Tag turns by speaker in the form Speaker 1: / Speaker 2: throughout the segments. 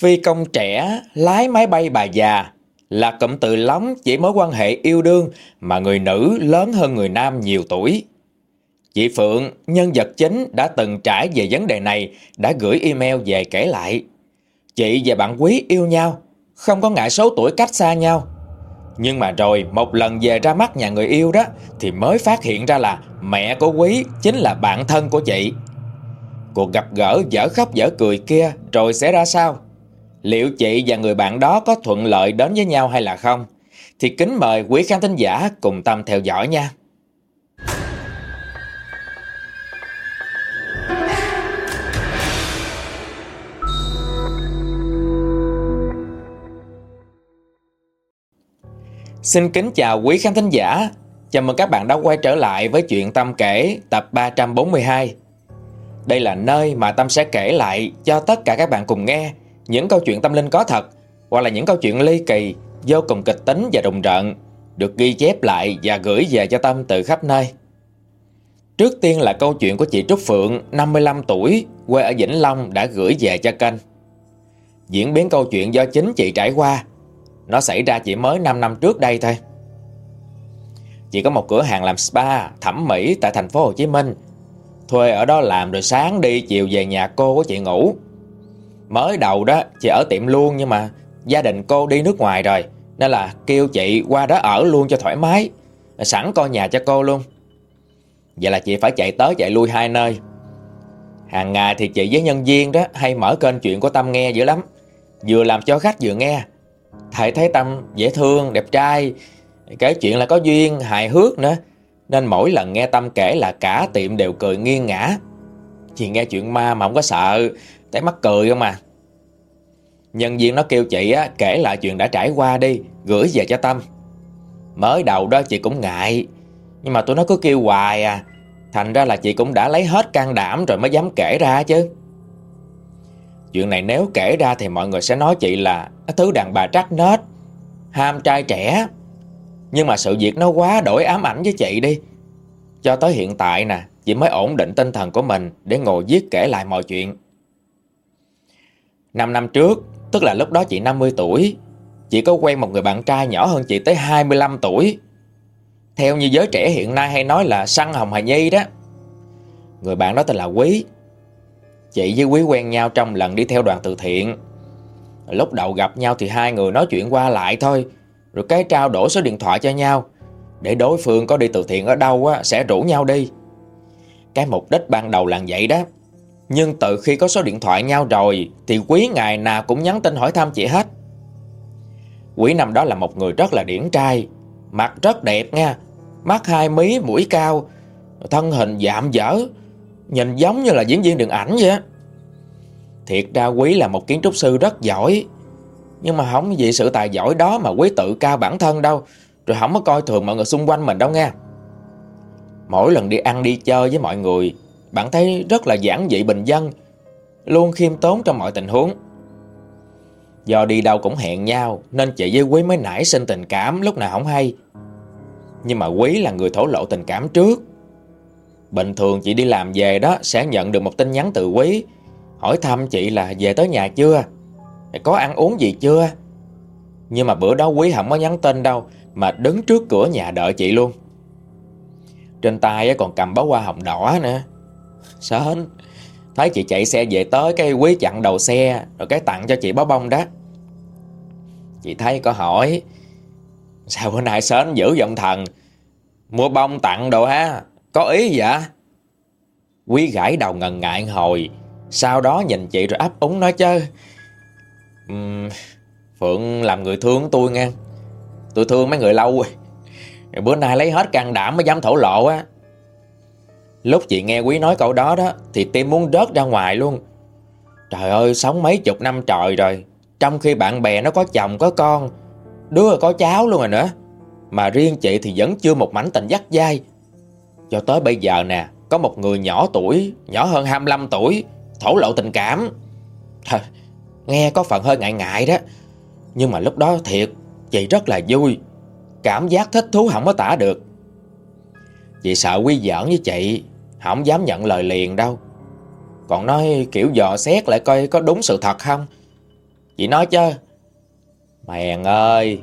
Speaker 1: Phi công trẻ, lái máy bay bà già là cụm từ lóng chỉ mối quan hệ yêu đương mà người nữ lớn hơn người nam nhiều tuổi. Chị Phượng, nhân vật chính đã từng trải về vấn đề này, đã gửi email về kể lại. Chị và bạn Quý yêu nhau, không có ngại số tuổi cách xa nhau. Nhưng mà rồi một lần về ra mắt nhà người yêu đó thì mới phát hiện ra là mẹ của Quý chính là bạn thân của chị. Cuộc gặp gỡ dở khóc dở cười kia rồi sẽ ra sao? Liệu chị và người bạn đó có thuận lợi đến với nhau hay là không? Thì kính mời quý khán thính giả cùng tâm theo dõi nha. Xin kính chào quý khán thính giả. Chào mừng các bạn đã quay trở lại với chuyện Tâm kể tập 342. Đây là nơi mà Tâm sẽ kể lại cho tất cả các bạn cùng nghe những câu chuyện tâm linh có thật hoặc là những câu chuyện ly kỳ, vô cùng kịch tính và rùng rợn được ghi chép lại và gửi về cho Tâm từ khắp nơi. Trước tiên là câu chuyện của chị Trúc Phượng, 55 tuổi, quê ở Vĩnh Long đã gửi về cho kênh. Diễn biến câu chuyện do chính chị trải qua, nó xảy ra chỉ mới 5 năm trước đây thôi. Chị có một cửa hàng làm spa, thẩm mỹ tại thành phố Hồ Chí Minh. Thuê ở đó làm rồi sáng đi, chiều về nhà cô của chị ngủ. Mới đầu đó chị ở tiệm luôn nhưng mà gia đình cô đi nước ngoài rồi Nên là kêu chị qua đó ở luôn cho thoải mái. Sẵn coi nhà cho cô luôn. Vậy là chị phải chạy tới chạy lui hai nơi. Hàng ngày thì chị với nhân viên đó hay mở kênh chuyện của Tâm nghe dữ lắm. Vừa làm cho khách vừa nghe. Thầy thấy Tâm dễ thương, đẹp trai. Kể chuyện là có duyên, hài hước nữa. Nên mỗi lần nghe Tâm kể là cả tiệm đều cười nghiêng ngã Chị nghe chuyện ma mà không có sợ. Thấy mắc cười không à? Nhân viên nó kêu chị á, kể lại chuyện đã trải qua đi Gửi về cho Tâm. Mới đầu đó chị cũng ngại Nhưng mà tụi nó cứ kêu hoài à. Thành ra là chị cũng đã lấy hết can đảm Rồi mới dám kể ra chứ. Chuyện này nếu kể ra Thì mọi người sẽ nói chị là Thứ đàn bà trắc nết Ham trai trẻ. Nhưng mà sự việc nó quá đổi ám ảnh với chị đi. Cho tới hiện tại nè Chị mới ổn định tinh thần của mình Để ngồi viết kể lại mọi chuyện. 5 năm trước, tức là lúc đó chị 50 tuổi, chị có quen một người bạn trai nhỏ hơn chị tới 25 tuổi. Theo như giới trẻ hiện nay hay nói là săn hồng hài nhi đó. Người bạn đó tên là Quý. Chị với Quý quen nhau trong lần đi theo đoàn từ thiện. Lúc đầu gặp nhau thì hai người nói chuyện qua lại thôi, rồi cái trao đổi số điện thoại cho nhau. Để đối phương có đi từ thiện ở đâu á, sẽ rủ nhau đi. Cái mục đích ban đầu là vậy đó. Nhưng từ khi có số điện thoại nhau rồi Thì Quý ngày nào cũng nhắn tin hỏi thăm chị hết. Quý năm đó là một người rất là điển trai Mặt rất đẹp nha Mắt hai mí, mũi cao Thân hình dạm dở Nhìn giống như là diễn viên điện ảnh vậy Thiệt ra Quý là một kiến trúc sư rất giỏi Nhưng mà không vì sự tài giỏi đó mà Quý tự cao bản thân đâu Rồi không có coi thường mọi người xung quanh mình đâu nha Mỗi lần đi ăn đi chơi với mọi người bạn thấy rất là giản dị bình dân, luôn khiêm tốn trong mọi tình huống. Do đi đâu cũng hẹn nhau nên chị với Quý mới nảy sinh tình cảm lúc nào không hay. Nhưng mà Quý là người thổ lộ tình cảm trước. Bình thường chị đi làm về đó sẽ nhận được một tin nhắn từ Quý hỏi thăm chị là về tới nhà chưa, có ăn uống gì chưa. Nhưng mà bữa đó Quý không có nhắn tin đâu mà đứng trước cửa nhà đợi chị luôn. Trên tay còn cầm bó hoa hồng đỏ nữa. Sến Thấy chị chạy xe về tới cái quý chặn đầu xe Rồi cái tặng cho chị bó bông đó. Chị thấy có hỏi Sao bữa nay Sến giữ giọng thần? Mua bông tặng đồ ha Có ý vậy? Quý gãi đầu ngần ngại hồi Sau đó nhìn chị rồi ấp úng nói chứ uhm, Phượng làm người thương tôi nghe. Tôi thương mấy người lâu rồi. Bữa nay lấy hết can đảm mới dám thổ lộ á. Lúc chị nghe Quý nói câu đó đó Thì tim muốn rớt ra ngoài luôn. Trời ơi sống mấy chục năm trời rồi Trong khi bạn bè nó có chồng có con Đứa có cháu luôn rồi nữa Mà riêng chị thì vẫn chưa một mảnh tình dắt dai. Cho tới bây giờ nè Có một người nhỏ tuổi Nhỏ hơn 25 tuổi Thổ lộ tình cảm. Thôi, Nghe có phần hơi ngại ngại đó Nhưng mà lúc đó thiệt Chị rất là vui. Cảm giác thích thú không có tả được. Chị sợ quý giỡn với chị, không dám nhận lời liền đâu. Còn nói kiểu dò xét lại coi có đúng sự thật không? Chị nói chứ. Mèn ơi,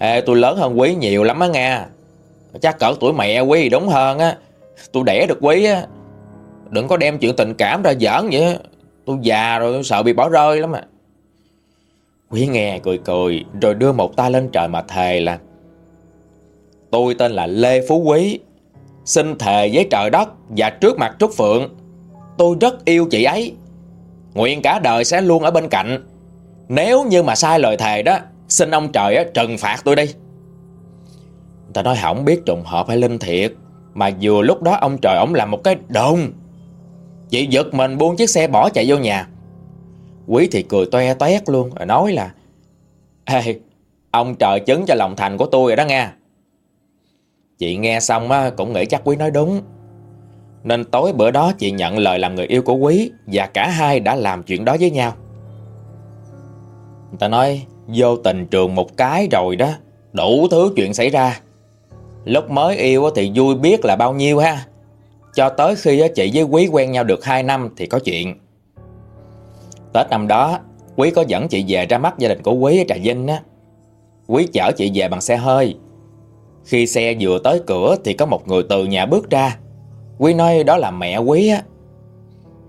Speaker 1: Ê, tôi lớn hơn quý nhiều lắm á nghe Chắc cỡ tuổi mẹ quý đúng hơn á. Tôi đẻ được quý á. Đừng có đem chuyện tình cảm ra giỡn vậy Tôi già rồi, tôi sợ bị bỏ rơi lắm à. Quý nghe cười cười, Rồi đưa một tay lên trời mà thề là, Tôi tên là Lê Phú Quý Xin thề với trời đất Và trước mặt Trúc Phượng, Tôi rất yêu chị ấy. Nguyện cả đời sẽ luôn ở bên cạnh. Nếu như mà sai lời thề đó, Xin ông trời trừng phạt tôi đi. Ta nói không biết trùng hợp hay linh thiệt, Mà vừa lúc đó ông trời ổng làm một cái đồn. Chị giật mình buông chiếc xe bỏ chạy vô nhà. Quý thì cười toe toét luôn, Rồi nói là, Ê, Ông trời chứng cho lòng thành của tôi rồi đó nghe. Chị nghe xong á, cũng nghĩ chắc Quý nói đúng. Nên tối bữa đó chị nhận lời làm người yêu của Quý Và cả hai đã làm chuyện đó với nhau. Người ta nói Vô tình trường một cái rồi đó Đủ thứ chuyện xảy ra. Lúc mới yêu thì vui biết là bao nhiêu ha. Cho tới khi chị với Quý quen nhau được 2 năm thì có chuyện. Tết năm đó Quý có dẫn chị về ra mắt gia đình của Quý ở Trà Vinh á. Quý chở chị về bằng xe hơi. Khi xe vừa tới cửa thì có một người từ nhà bước ra. Quý nói đó là mẹ Quý á.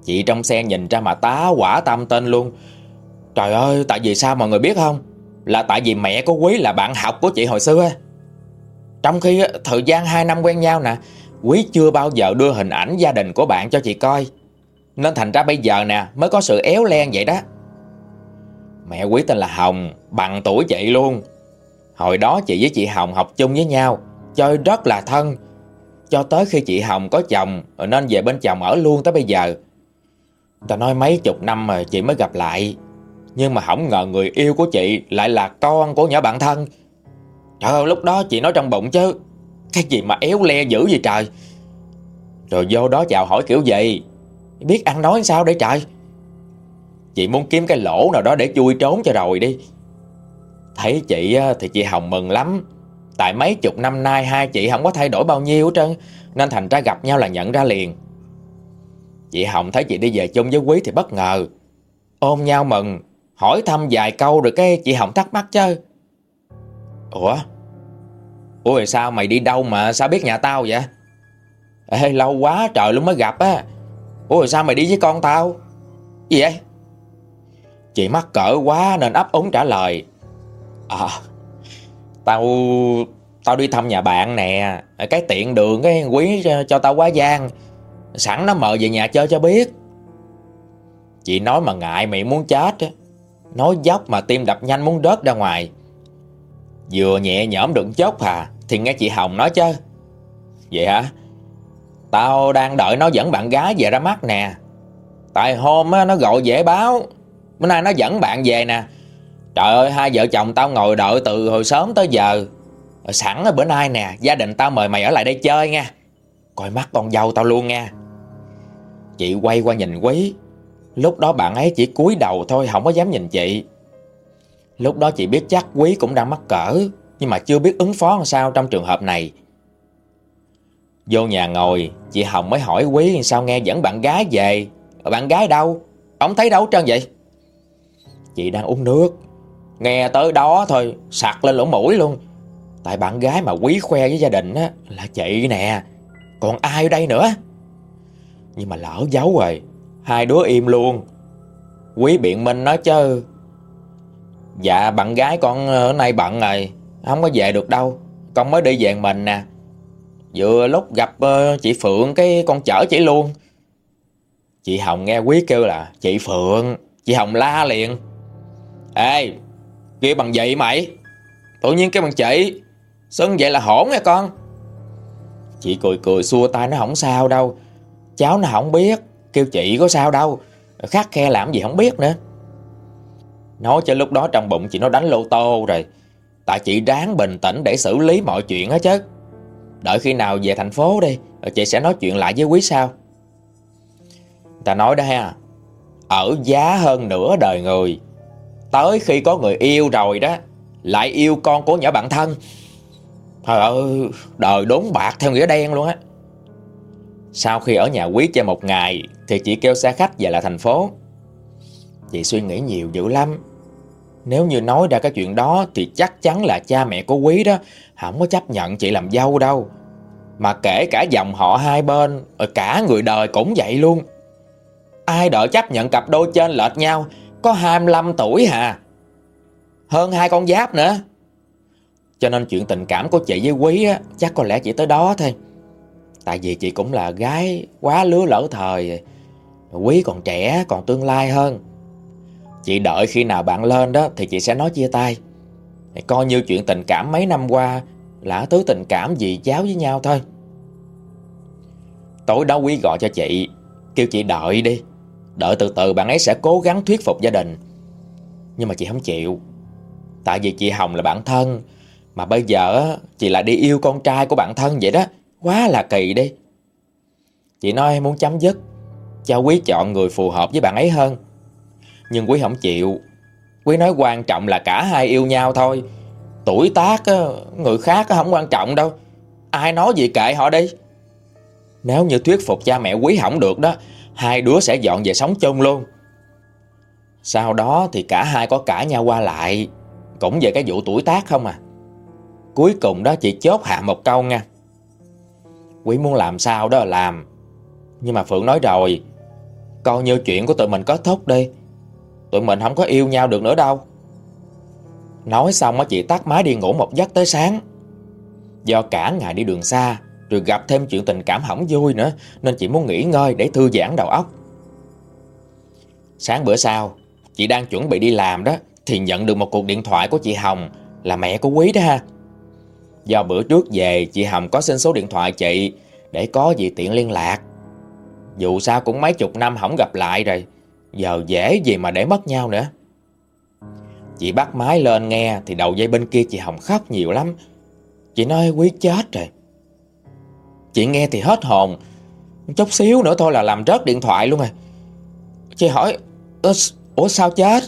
Speaker 1: Chị trong xe nhìn ra mà tá quả tâm tên luôn. Trời ơi, tại vì sao mọi người biết không? Là tại vì mẹ của Quý là bạn học của chị hồi xưa Trong khi thời gian 2 năm quen nhau nè, Quý chưa bao giờ đưa hình ảnh gia đình của bạn cho chị coi. Nên thành ra bây giờ nè, Mới có sự éo len vậy đó. Mẹ Quý tên là Hồng, Bằng tuổi chị luôn. Hồi đó chị với chị Hồng học chung với nhau, Chơi rất là thân. Cho tới khi chị Hồng có chồng, Nên về bên chồng ở luôn tới bây giờ. Ta nói mấy chục năm mà chị mới gặp lại. Nhưng mà không ngờ người yêu của chị Lại là con của nhỏ bạn thân. Trời ơi, lúc đó chị nói trong bụng chứ, Cái gì mà éo le dữ vậy trời. Rồi vô đó chào hỏi kiểu gì? Biết ăn nói sao để trời? Chị muốn kiếm cái lỗ nào đó để chui trốn cho rồi đi. Thấy chị thì chị Hồng mừng lắm. Tại mấy chục năm nay hai chị không có thay đổi bao nhiêu hết trơn, Nên thành ra gặp nhau là nhận ra liền. Chị Hồng thấy chị đi về chung với Quý thì bất ngờ. Ôm nhau mừng, Hỏi thăm vài câu rồi cái chị Hồng thắc mắc chứ. Ủa? Ủa sao mày đi đâu mà sao biết nhà tao vậy? Ê, lâu quá trời luôn mới gặp á. Ủa sao mày đi với con tao? Gì vậy? Chị mắc cỡ quá nên ấp úng trả lời. À Tao Tao đi thăm nhà bạn nè. Cái tiện đường cái quý cho, cho tao quá gian. Sẵn nó mời về nhà chơi cho biết. Chị nói mà ngại mày muốn chết Nói dốc mà tim đập nhanh muốn rớt ra ngoài. Vừa nhẹ nhõm được chốc hà Thì nghe chị Hồng nói chứ. Vậy hả? Tao đang đợi nó dẫn bạn gái về ra mắt nè. Tại hôm nó gọi dễ báo. Bữa nay nó dẫn bạn về nè. Trời ơi, hai vợ chồng tao ngồi đợi từ hồi sớm tới giờ. Sẵn bữa nay nè, Gia đình tao mời mày ở lại đây chơi nha. Coi mắt con dâu tao luôn nha. Chị quay qua nhìn quý. Lúc đó bạn ấy chỉ cúi đầu thôi, Không có dám nhìn chị. Lúc đó chị biết chắc quý cũng đang mắc cỡ, Nhưng mà chưa biết ứng phó làm sao trong trường hợp này. Vô nhà ngồi, Chị Hồng mới hỏi quý sao nghe dẫn bạn gái về. Bạn gái đâu? Ông thấy đâu trơn vậy? Chị đang uống nước. Nghe tới đó thôi Sặc lên lỗ mũi luôn. Tại bạn gái mà quý khoe với gia đình á Là chị nè. Còn ai ở đây nữa? Nhưng mà lỡ giấu rồi Hai đứa im luôn. Quý biện minh nói chứ. Dạ bạn gái con ờ, ở nay bận rồi Không có về được đâu. Con mới đi về mình nè. Vừa lúc gặp uh, chị Phượng cái con chở chị luôn. Chị Hồng nghe quý kêu là Chị Phượng Chị Hồng la liền. Ê Kia bằng vậy mày. Tự nhiên cái bằng chị. Sưng vậy là hổn nha con. Chị cười cười xua tay, nó không sao đâu. Cháu nó không biết. Kêu chị có sao đâu. Khắc khe làm gì không biết nữa. Nói cho lúc đó trong bụng chị nó đánh lô tô rồi. Tại chị ráng bình tĩnh để xử lý mọi chuyện hết chứ. Đợi khi nào về thành phố đi, Chị sẽ nói chuyện lại với quý sao Ta nói đó ha. Ở giá hơn nửa đời người Tới khi có người yêu rồi đó, Lại yêu con của nhỏ bạn thân. Trời ơi, Đời đốn bạc theo nghĩa đen luôn á. Sau khi ở nhà quý chơi một ngày, Thì chị kêu xe khách về lại thành phố. Chị suy nghĩ nhiều dữ lắm. Nếu như nói ra cái chuyện đó, Thì chắc chắn là cha mẹ của Quý đó Không có chấp nhận chị làm dâu đâu. Mà kể cả dòng họ hai bên Cả người đời cũng vậy luôn. Ai đợi chấp nhận cặp đôi trên lệch nhau có 25 tuổi hà Hơn hai con giáp nữa. Cho nên chuyện tình cảm của chị với Quý á, Chắc có lẽ chỉ tới đó thôi. Tại vì chị cũng là gái Quá lứa lỡ thời. Quý còn trẻ còn tương lai hơn. Chị đợi khi nào bạn lên đó Thì chị sẽ nói chia tay. Coi như chuyện tình cảm mấy năm qua Là thứ tình cảm gì cháu với nhau thôi. Tối đó Quý gọi cho chị Kêu chị đợi đi. Đợi từ từ bạn ấy sẽ cố gắng thuyết phục gia đình. Nhưng mà chị không chịu. Tại vì chị Hồng là bạn thân, Mà bây giờ chị lại đi yêu con trai của bạn thân vậy đó. Quá là kỳ đi. Chị nói muốn chấm dứt, Cho Quý chọn người phù hợp với bạn ấy hơn. Nhưng Quý không chịu. Quý nói quan trọng là cả hai yêu nhau thôi. Tuổi tác Người khác không quan trọng đâu. Ai nói gì kệ họ đi. Nếu như thuyết phục cha mẹ Quý không được đó Hai đứa sẽ dọn về sống chung luôn. Sau đó thì cả hai có cãi nhau qua lại, Cũng về cái vụ tuổi tác không à. Cuối cùng đó chị chốt hạ một câu nha. Quý muốn làm sao đó làm, Nhưng mà Phượng nói rồi, Coi như chuyện của tụi mình kết thúc đi. Tụi mình không có yêu nhau được nữa đâu. Nói xong á, chị tắt máy đi ngủ một giấc tới sáng. Do cả ngày đi đường xa rồi gặp thêm chuyện tình cảm hỏng vui nữa, Nên chị muốn nghỉ ngơi để thư giãn đầu óc. Sáng bữa sau, Chị đang chuẩn bị đi làm đó, Thì nhận được một cuộc điện thoại của chị Hồng, Là mẹ của Quý đó ha. Do bữa trước về, chị Hồng có xin số điện thoại chị Để có gì tiện liên lạc. Dù sao cũng mấy chục năm không gặp lại rồi, Giờ dễ gì mà để mất nhau nữa. Chị bắt máy lên nghe, Thì đầu dây bên kia chị Hồng khóc nhiều lắm. Chị nói, quý chết rồi. Chị nghe thì hết hồn. Chút xíu nữa thôi là làm rớt điện thoại luôn rồi Chị hỏi Ủa sao chết?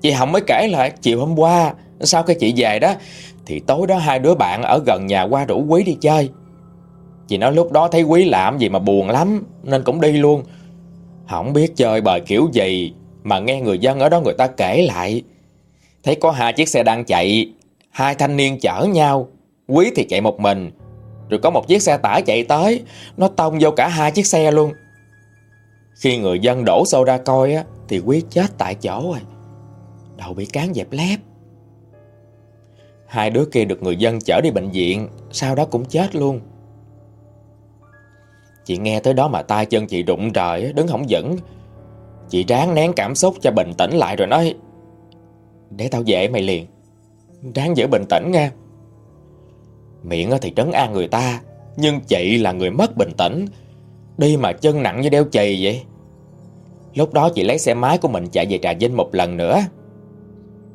Speaker 1: Chị Hồng mới kể lại chiều hôm qua, Sau khi chị về đó, Thì tối đó hai đứa bạn ở gần nhà qua rủ Quý đi chơi. Chị nói lúc đó thấy Quý làm gì mà buồn lắm, Nên cũng đi luôn. Không biết chơi bời kiểu gì, Mà nghe người dân ở đó người ta kể lại. Thấy có hai chiếc xe đang chạy, Hai thanh niên chở nhau, Quý thì chạy một mình rồi có một chiếc xe tải chạy tới. Nó tông vô cả hai chiếc xe luôn. Khi người dân đổ xô ra coi á, Thì Quý chết tại chỗ rồi. Đầu bị cán dẹp lép. Hai đứa kia được người dân chở đi bệnh viện, Sau đó cũng chết luôn. Chị nghe tới đó mà tay chân chị rụng trời Đứng không vững. Chị ráng nén cảm xúc cho bình tĩnh lại rồi nói, Để tao về mày liền. Ráng giữ bình tĩnh nha Miệng thì trấn an người ta, Nhưng chị là người mất bình tĩnh. Đi mà chân nặng như đeo chì vậy. Lúc đó chị lấy xe máy của mình chạy về Trà Vinh một lần nữa.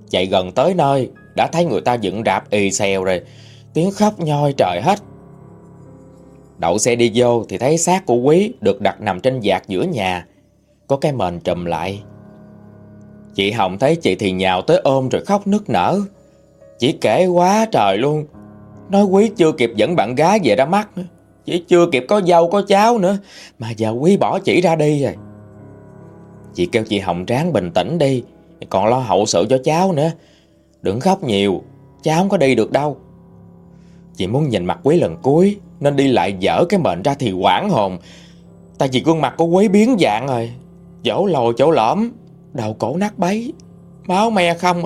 Speaker 1: Chạy gần tới nơi, Đã thấy người ta dựng rạp y xèo rồi. Tiếng khóc nhoi trời hết. Đậu xe đi vô thì thấy xác của Quý Được đặt nằm trên giạc giữa nhà. Có cái mền trùm lại. Chị Hồng thấy chị thì nhào tới ôm rồi khóc nức nở. Chỉ kể quá trời luôn. Nói Quý chưa kịp dẫn bạn gái về ra mắt nữa. Chỉ chưa kịp có dâu, có cháu nữa. Mà giờ Quý bỏ chỉ ra đi rồi. Chị kêu chị Hồng ráng bình tĩnh đi. Còn lo hậu sự cho cháu nữa. Đừng khóc nhiều. Cháu không có đi được đâu. Chị muốn nhìn mặt Quý lần cuối, Nên đi lại dở cái mệnh ra thì quảng hồn. Tại vì gương mặt của Quý biến dạng rồi. Chỗ lồi, chỗ lõm, Đầu cổ nát bấy. Máu me không.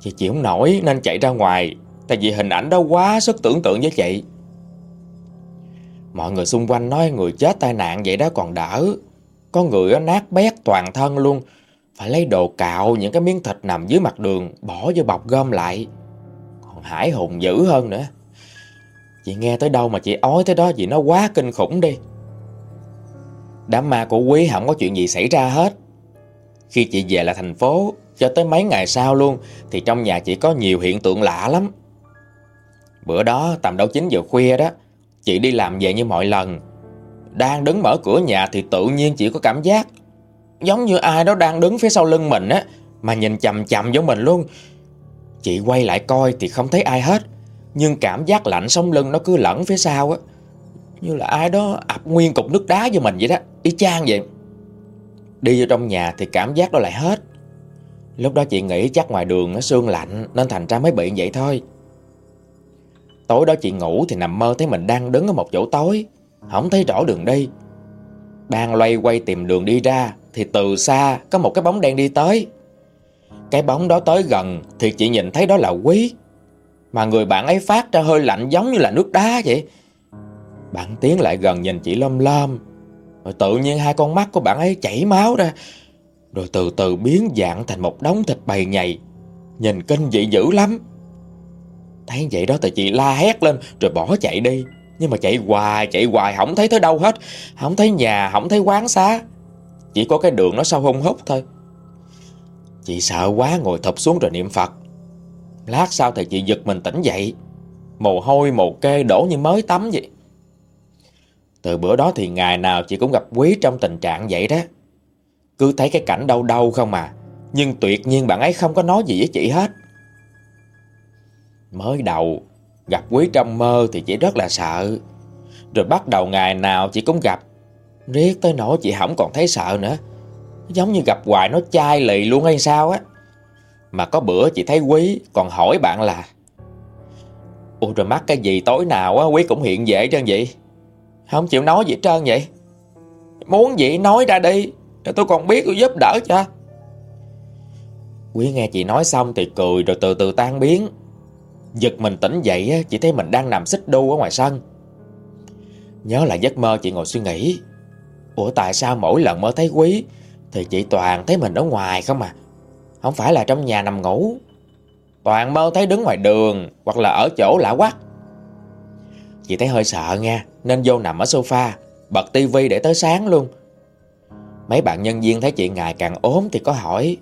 Speaker 1: Chị chịu không nổi, nên chạy ra ngoài. Tại vì hình ảnh đó quá sức tưởng tượng với chị. Mọi người xung quanh nói người chết tai nạn vậy đó còn đỡ. Có người nát bét toàn thân luôn. Phải lấy đồ cạo, những cái miếng thịt nằm dưới mặt đường, Bỏ vô bọc gom lại. Còn hải hùng dữ hơn nữa. Chị nghe tới đâu mà chị ói tới đó vì nó quá kinh khủng đi. Đám ma của Quý không có chuyện gì xảy ra hết. Khi chị về lại thành phố, Cho tới mấy ngày sau luôn, Thì trong nhà chị có nhiều hiện tượng lạ lắm. Bữa đó tầm đâu 9 giờ khuya đó, Chị đi làm về như mọi lần. Đang đứng mở cửa nhà thì tự nhiên chị có cảm giác Giống như ai đó đang đứng phía sau lưng mình á, Mà nhìn chầm chầm giống mình luôn. Chị quay lại coi thì không thấy ai hết, Nhưng cảm giác lạnh sống lưng nó cứ lẫn phía sau á, Như là ai đó ập nguyên cục nước đá vô mình vậy đó, Y chang vậy. Đi vô trong nhà thì cảm giác đó lại hết. Lúc đó chị nghĩ chắc ngoài đường nó sương lạnh Nên thành ra mới bị vậy thôi. Tối đó chị ngủ thì nằm mơ thấy mình đang đứng ở một chỗ tối. Không thấy rõ đường đi. Đang loay quay tìm đường đi ra Thì từ xa có một cái bóng đen đi tới. Cái bóng đó tới gần Thì chị nhìn thấy đó là Quý. Mà người bạn ấy phát ra hơi lạnh giống như là nước đá vậy. Bạn tiến lại gần nhìn chị lom lom. Rồi tự nhiên hai con mắt của bạn ấy chảy máu ra. Rồi từ từ biến dạng thành một đống thịt bầy nhầy. Nhìn kinh dị dữ lắm. Thấy vậy đó thì chị la hét lên, Rồi bỏ chạy đi. Nhưng mà chạy hoài chạy hoài, không thấy tới đâu hết. Không thấy nhà, không thấy quán xá. Chỉ có cái đường nó sâu hung hút thôi. Chị sợ quá, ngồi thụp xuống rồi niệm Phật. Lát sau thì chị giật mình tỉnh dậy. Mồ hôi, mồ kê đổ như mới tắm vậy. Từ bữa đó thì ngày nào chị cũng gặp Quý trong tình trạng vậy đó. Cứ thấy cái cảnh đau đau không mà Nhưng tuyệt nhiên bạn ấy không có nói gì với chị hết. Mới đầu, Gặp Quý trong mơ thì chị rất là sợ. Rồi bắt đầu ngày nào chị cũng gặp. Riết tới nỗi chị không còn thấy sợ nữa. Giống như gặp hoài nó chai lì luôn hay sao á. Mà có bữa chị thấy Quý còn hỏi bạn là Ôi rồi mắc cái gì tối nào á, Quý cũng hiện dễ trơn vậy? Không chịu nói gì trơn vậy. Muốn gì nói ra đi Để tôi còn biết tôi giúp đỡ cho. Quý nghe chị nói xong thì cười rồi từ từ tan biến. Giật mình tỉnh dậy Chỉ thấy mình đang nằm xích đu ở ngoài sân. Nhớ lại giấc mơ chị ngồi suy nghĩ. Ủa, tại sao mỗi lần mơ thấy quý, Thì chị toàn thấy mình ở ngoài không à? Không phải là trong nhà nằm ngủ. Toàn mơ thấy đứng ngoài đường, Hoặc là ở chỗ lạ quắc. Chị thấy hơi sợ nha, Nên vô nằm ở sofa, Bật tivi để tới sáng luôn. Mấy bạn nhân viên thấy chị ngày càng ốm Thì có hỏi,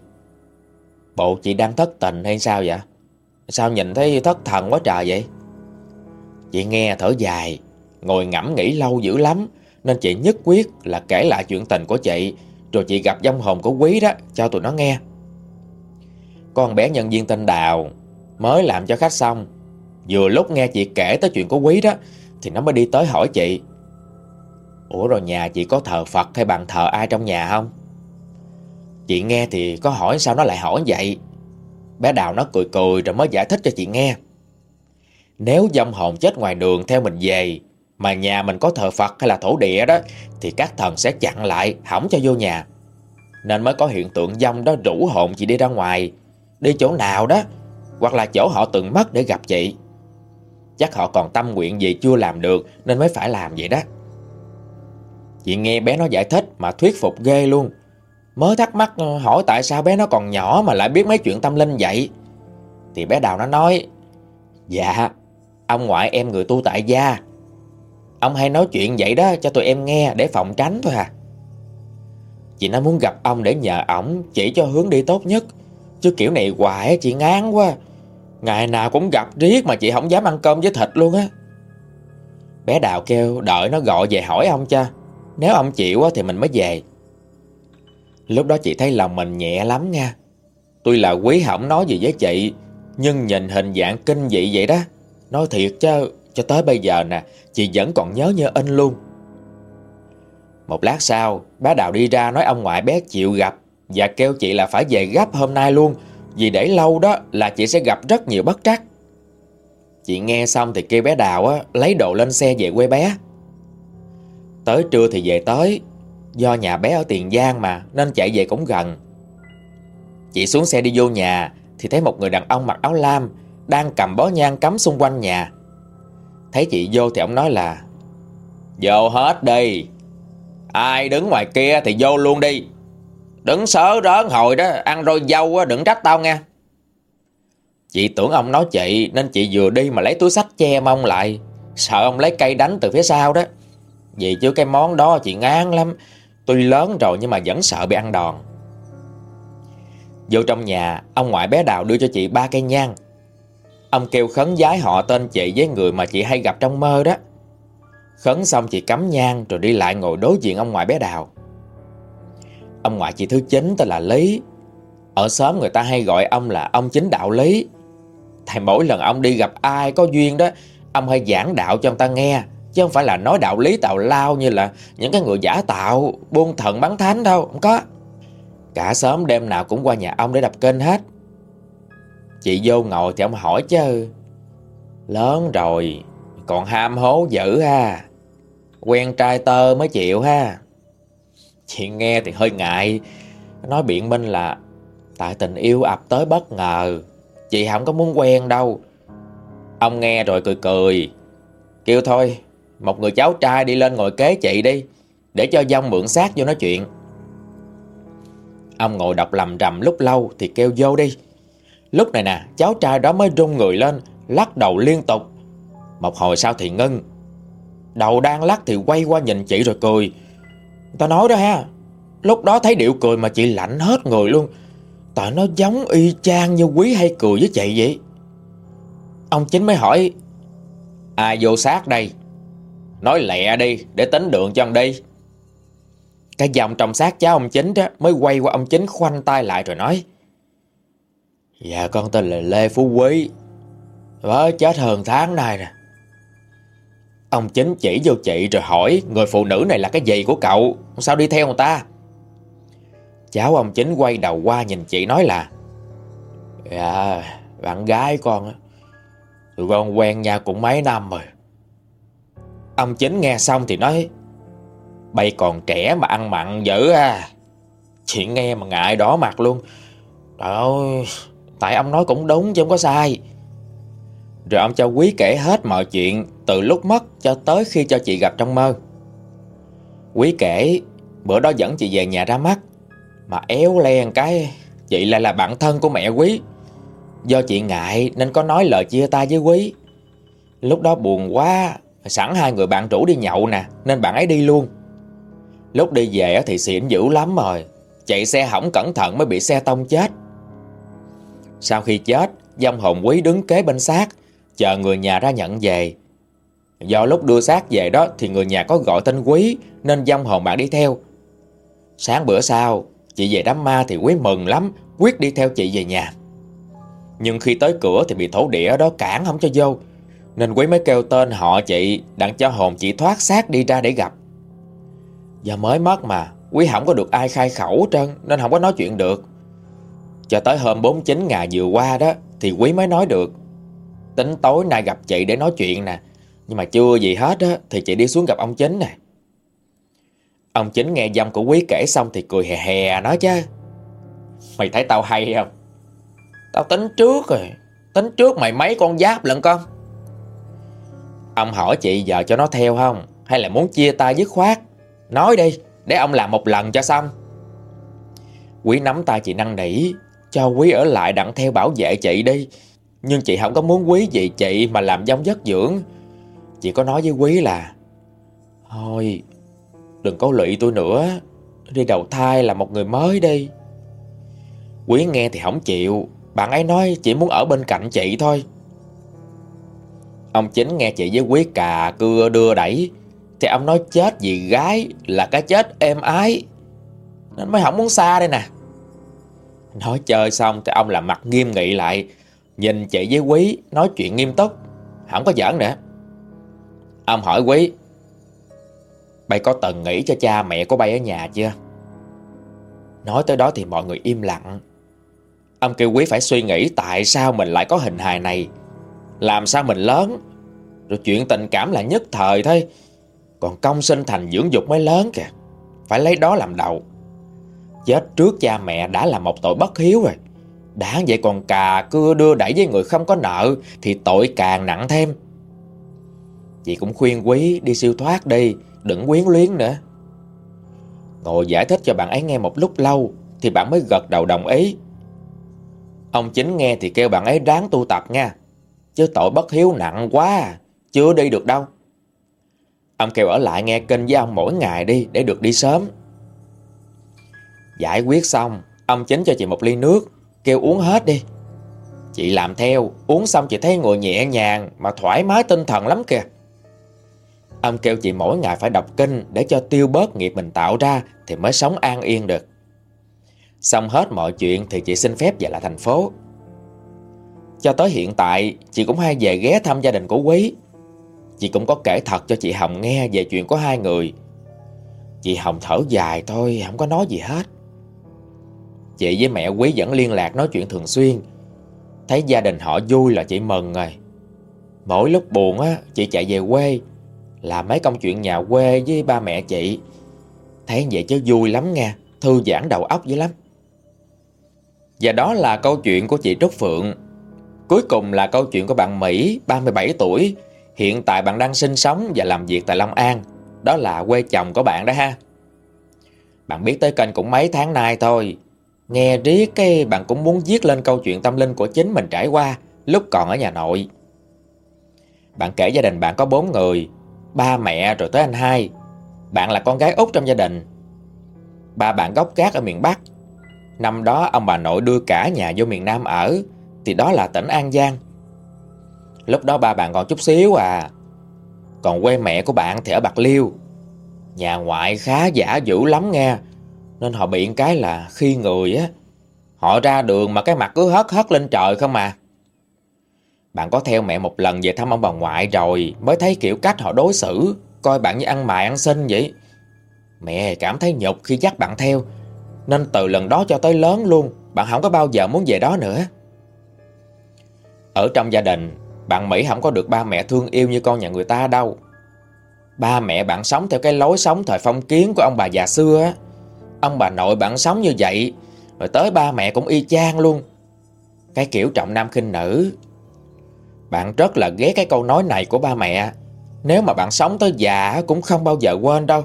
Speaker 1: Bộ chị đang thất tình hay sao vậy? Sao nhìn thấy thất thần quá trời vậy? Chị nghe thở dài, Ngồi ngẫm nghĩ lâu dữ lắm, Nên chị nhất quyết là kể lại chuyện tình của chị, Rồi chị gặp dông hồn của quý đó, Cho tụi nó nghe. Con bé nhân viên tên Đào Mới làm cho khách xong. Vừa lúc nghe chị kể tới chuyện của quý đó, Thì nó mới đi tới hỏi chị. Ủa rồi nhà chị có thờ Phật hay bàn thờ ai trong nhà không? Chị nghe thì có hỏi sao nó lại hỏi vậy? Bé Đào nó cười cười rồi mới giải thích cho chị nghe. Nếu dông hồn chết ngoài đường theo mình về, mà nhà mình có thờ Phật hay là thổ địa đó, thì các thần sẽ chặn lại, hỏng cho vô nhà. Nên mới có hiện tượng dông đó rủ hồn chị đi ra ngoài đi chỗ nào đó, hoặc là chỗ họ từng mất để gặp chị. Chắc họ còn tâm nguyện gì chưa làm được, nên mới phải làm vậy đó. Chị nghe bé nó giải thích mà thuyết phục ghê luôn. Mới thắc mắc ừ, hỏi tại sao bé nó còn nhỏ mà lại biết mấy chuyện tâm linh vậy? Thì bé Đào nó nói Dạ Ông ngoại em người tu tại gia. Ông hay nói chuyện vậy đó, cho tụi em nghe để phòng tránh thôi à. Chị nó muốn gặp ông để nhờ ổng chỉ cho hướng đi tốt nhất. Chứ kiểu này hoài chị ngán quá. Ngày nào cũng gặp riết mà chị không dám ăn cơm với thịt luôn á. Bé Đào kêu, đợi nó gọi về hỏi ông cho Nếu ông chịu thì mình mới về. Lúc đó chị thấy lòng mình nhẹ lắm nha. Tuy là quý hỏng nói gì với chị Nhưng nhìn hình dạng kinh dị vậy đó. Nói thiệt chứ Cho tới bây giờ nè Chị vẫn còn nhớ như in luôn. Một lát sau Bá Đào đi ra nói ông ngoại bé chịu gặp Và kêu chị là phải về gấp hôm nay luôn Vì để lâu đó là chị sẽ gặp rất nhiều bất trắc. Chị nghe xong thì kêu bé Đào á, lấy đồ lên xe về quê bé. Tới trưa thì về tới Do nhà bé ở Tiền Giang mà, Nên chạy về cũng gần. Chị xuống xe đi vô nhà, Thì thấy một người đàn ông mặc áo lam Đang cầm bó nhang cắm xung quanh nhà. Thấy chị vô thì ông nói là, Vô hết đi. Ai đứng ngoài kia thì vô luôn đi. Đứng sớ rớn hồi đó, Ăn rồi dâu đừng trách tao nha Chị tưởng ông nói chị, Nên chị vừa đi mà lấy túi sách che mông lại. Sợ ông lấy cây đánh từ phía sau đó. Vì chứ cái món đó chị ngán lắm Tuy lớn rồi nhưng mà vẫn sợ bị ăn đòn. Vô trong nhà, Ông ngoại bé Đào đưa cho chị ba cây nhang. Ông kêu khấn giái họ tên chị với người mà chị hay gặp trong mơ đó. Khấn xong chị cắm nhang Rồi đi lại ngồi đối diện ông ngoại bé Đào. Ông ngoại chị thứ chín tên là Lý. Ở xóm người ta hay gọi ông là ông chính đạo Lý. Thầy mỗi lần ông đi gặp ai có duyên đó, Ông hay giảng đạo cho ông ta nghe. Chứ không phải là nói đạo lý tào lao như là những cái người giả tạo, buôn thần bắn thánh đâu, không có. Cả sớm đêm nào cũng qua nhà ông để đập kênh hết. Chị vô ngồi thì ông hỏi chứ. Lớn rồi Còn ham hố dữ ha. Quen trai tơ mới chịu ha. Chị nghe thì hơi ngại. Nói biện minh là Tại tình yêu ập tới bất ngờ. Chị không có muốn quen đâu. Ông nghe rồi cười cười. Kêu thôi một người cháu trai đi lên ngồi kế chị đi, Để cho dông mượn xác vô nói chuyện. Ông ngồi đọc lầm rầm lúc lâu Thì kêu vô đi. Lúc này nè, cháu trai đó mới rung người lên, Lắc đầu liên tục. Một hồi sau thì ngưng. Đầu đang lắc thì quay qua nhìn chị rồi cười. Tao nói đó ha, Lúc đó thấy điệu cười mà chị lạnh hết người luôn. Tại nó giống y chang như quý hay cười với chị vậy. Ông chính mới hỏi, Ai vô sát đây? Nói lẹ đi, để tính đường cho ông đi. Cái dòng trong sát cháu ông chính đó, Mới quay qua ông chính khoanh tay lại rồi nói Dạ con tên là Lê Phú Quý Mới chết hơn tháng nay nè. Ông chính chỉ vô chị rồi hỏi, Người phụ nữ này là cái gì của cậu? Sao đi theo người ta? Cháu ông chính quay đầu qua nhìn chị nói là Dạ Bạn gái con Tụi con quen nhau cũng mấy năm rồi Ông chính nghe xong thì nói, Bây còn trẻ mà ăn mặn dữ à Chị nghe mà ngại đỏ mặt luôn. Trời ơi, Tại ông nói cũng đúng chứ không có sai. Rồi ông cho Quý kể hết mọi chuyện, Từ lúc mất cho tới khi cho chị gặp trong mơ. Quý kể, Bữa đó dẫn chị về nhà ra mắt, Mà éo len cái, Chị lại là bạn thân của mẹ Quý. Do chị ngại nên có nói lời chia tay với Quý. Lúc đó buồn quá Sẵn hai người bạn rủ đi nhậu nè, Nên bạn ấy đi luôn. Lúc đi về thì xỉn dữ lắm rồi, Chạy xe hỏng cẩn thận mới bị xe tông chết. Sau khi chết, Dông hồn quý đứng kế bên xác, Chờ người nhà ra nhận về. Do lúc đưa xác về đó Thì người nhà có gọi tên quý, Nên dông hồn bạn đi theo. Sáng bữa sau, Chị về đám ma thì quý mừng lắm, Quyết đi theo chị về nhà. Nhưng khi tới cửa thì bị thổ địa đó cản không cho vô. Nên quý mới kêu tên họ chị, Đặng cho hồn chị thoát xác đi ra để gặp. Giờ mới mất mà, Quý không có được ai khai khẩu trơn, Nên không có nói chuyện được. Cho tới hôm 49 ngày vừa qua đó, Thì Quý mới nói được. Tính tối nay gặp chị để nói chuyện nè, Nhưng mà chưa gì hết á, Thì chị đi xuống gặp ông chính nè. Ông chính nghe dâm của Quý kể xong Thì cười hè hè, nói chứ. Mày thấy tao hay không? Tao tính trước rồi, Tính trước mày mấy con giáp lận con? Ông hỏi chị giờ cho nó theo không? Hay là muốn chia tay dứt khoát? Nói đi, Để ông làm một lần cho xong. Quý nắm tay chị năn nỉ, Cho Quý ở lại đặng theo bảo vệ chị đi. Nhưng chị không có muốn Quý vì chị Mà làm giống giấc dưỡng. Chị có nói với Quý là, Thôi, Đừng có lụy tôi nữa. Đi đầu thai là một người mới đi. Quý nghe thì không chịu. Bạn ấy nói chỉ muốn ở bên cạnh chị thôi. Ông chính nghe chị với Quý cà cưa đưa đẩy. Thì ông nói chết vì gái Là cái chết êm ái. Nên mới không muốn xa đây nè. Nói chơi xong thì ông làm mặt nghiêm nghị lại. Nhìn chị với Quý Nói chuyện nghiêm túc. Không có giỡn nữa. Ông hỏi Quý, Bay có từng nghĩ cho cha mẹ của bay ở nhà chưa? Nói tới đó thì mọi người im lặng. Ông kêu Quý phải suy nghĩ Tại sao mình lại có hình hài này. Làm sao mình lớn? Rồi chuyện tình cảm là nhất thời thôi. Còn công sinh thành dưỡng dục mới lớn kìa. Phải lấy đó làm đầu. Chết trước cha mẹ đã là một tội bất hiếu rồi. Đã vậy còn cà cưa đưa đẩy với người không có nợ Thì tội càng nặng thêm. Chị cũng khuyên quý đi siêu thoát đi, Đừng quyến luyến nữa. Ngồi giải thích cho bạn ấy nghe một lúc lâu Thì bạn mới gật đầu đồng ý. Ông chính nghe thì kêu bạn ấy ráng tu tập nha. Chứ tội bất hiếu nặng quá, Chưa đi được đâu. Ông kêu ở lại nghe kênh với ông mỗi ngày đi Để được đi sớm. Giải quyết xong, Ông chính cho chị một ly nước, Kêu uống hết đi. Chị làm theo, Uống xong chị thấy người nhẹ nhàng Mà thoải mái tinh thần lắm kìa. Ông kêu chị mỗi ngày phải đọc kinh Để cho tiêu bớt nghiệp mình tạo ra Thì mới sống an yên được. Xong hết mọi chuyện thì chị xin phép về lại thành phố. Cho tới hiện tại, Chị cũng hay về ghé thăm gia đình của Quý. Chị cũng có kể thật cho chị Hồng nghe Về chuyện của hai người. Chị Hồng thở dài thôi, Không có nói gì hết. Chị với mẹ quý vẫn liên lạc nói chuyện thường xuyên. Thấy gia đình họ vui là chị mừng rồi. Mỗi lúc buồn á, Chị chạy về quê, Làm mấy công chuyện nhà quê với ba mẹ chị. Thấy vậy chứ vui lắm nha Thư giãn đầu óc dữ lắm. Và đó là câu chuyện của chị Trúc Phượng. Cuối cùng là câu chuyện của bạn Mỹ 37 tuổi Hiện tại bạn đang sinh sống và làm việc tại Long An Đó là quê chồng của bạn đó ha Bạn biết tới kênh cũng mấy tháng nay thôi Nghe riết cái bạn cũng muốn viết lên câu chuyện tâm linh của chính mình trải qua lúc còn ở nhà nội. Bạn kể gia đình bạn có bốn người, ba mẹ rồi tới anh hai. Bạn là con gái út trong gia đình. Ba bạn gốc gác ở miền Bắc. Năm đó ông bà nội đưa cả nhà vô miền Nam ở, thì đó là tỉnh An Giang. Lúc đó ba bạn còn chút xíu à. Còn quê mẹ của bạn thì ở Bạc Liêu. Nhà ngoại khá giả dữ lắm nghe. Nên họ bị cái là khi người á, Họ ra đường mà cái mặt cứ hất hất lên trời không mà Bạn có theo mẹ một lần về thăm ông bà ngoại rồi, Mới thấy kiểu cách họ đối xử, Coi bạn như ăn mài ăn xin vậy Mẹ cảm thấy nhục khi dắt bạn theo, Nên từ lần đó cho tới lớn luôn, Bạn không có bao giờ muốn về đó nữa ở trong gia đình, Bạn Mỹ không có được ba mẹ thương yêu như con nhà người ta đâu. Ba mẹ bạn sống theo cái lối sống thời phong kiến của ông bà già xưa á. Ông bà nội bạn sống như vậy, Rồi tới ba mẹ cũng y chang luôn. Cái kiểu trọng nam khinh nữ. Bạn rất là ghét cái câu nói này của ba mẹ. Nếu mà bạn sống tới già cũng không bao giờ quên đâu.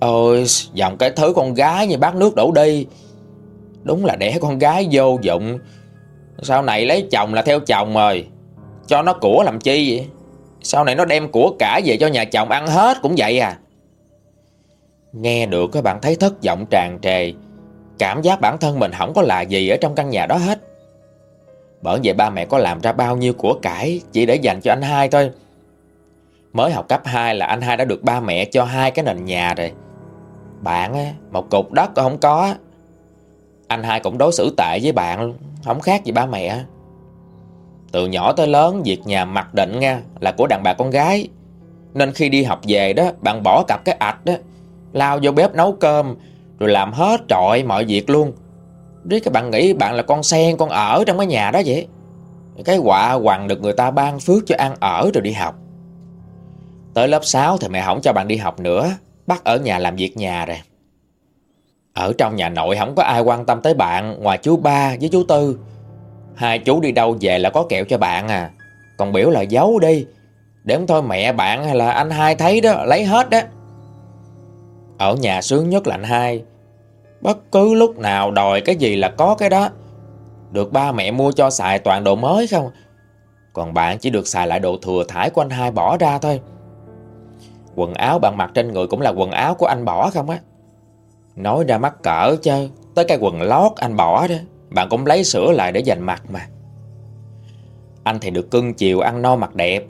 Speaker 1: Ôi, dòng cái thứ con gái như bát nước đổ đi. Đúng là đẻ con gái vô dụng sau này lấy chồng là theo chồng rồi? Cho nó của làm chi vậy? Sau này nó đem của cả về cho nhà chồng ăn hết cũng vậy à? Nghe được các bạn thấy thất vọng tràn trề Cảm giác bản thân mình không có là gì ở trong căn nhà đó hết. Bởi vậy ba mẹ có làm ra bao nhiêu của cải Chỉ để dành cho anh hai thôi. Mới học cấp 2 là anh hai đã được ba mẹ cho hai cái nền nhà rồi. Bạn á, một cục đất cũng không có. Anh hai cũng đối xử tệ với bạn Không khác gì ba mẹ. Từ nhỏ tới lớn, Việc nhà mặc định nha, Là của đàn bà con gái. Nên khi đi học về đó, Bạn bỏ cặp cái ạch đó, Lao vô bếp nấu cơm, Rồi làm hết trọi mọi việc luôn. Riết các bạn nghĩ bạn là con sen, Con ở trong cái nhà đó vậy? Cái quạ hoàng được người ta ban phước cho ăn ở rồi đi học. Tới lớp 6 thì mẹ không cho bạn đi học nữa, Bắt ở nhà làm việc nhà rồi. Ở trong nhà nội không có ai quan tâm tới bạn Ngoài chú ba với chú Tư. Hai chú đi đâu về là có kẹo cho bạn à. Còn biểu là giấu đi. Để không thôi mẹ bạn hay là anh hai thấy đó, Lấy hết đó. Ở nhà sướng nhất là anh hai. Bất cứ lúc nào đòi cái gì là có cái đó. Được ba mẹ mua cho xài toàn đồ mới không? Còn bạn chỉ được xài lại đồ thừa thải của anh hai bỏ ra thôi. Quần áo bạn mặc trên người cũng là quần áo của anh bỏ không á. Nói ra mắc cỡ chứ. Tới cái quần lót anh bỏ đó. Bạn cũng lấy sửa lại để dành mặt mà. Anh thì được cưng chiều ăn no mặt đẹp.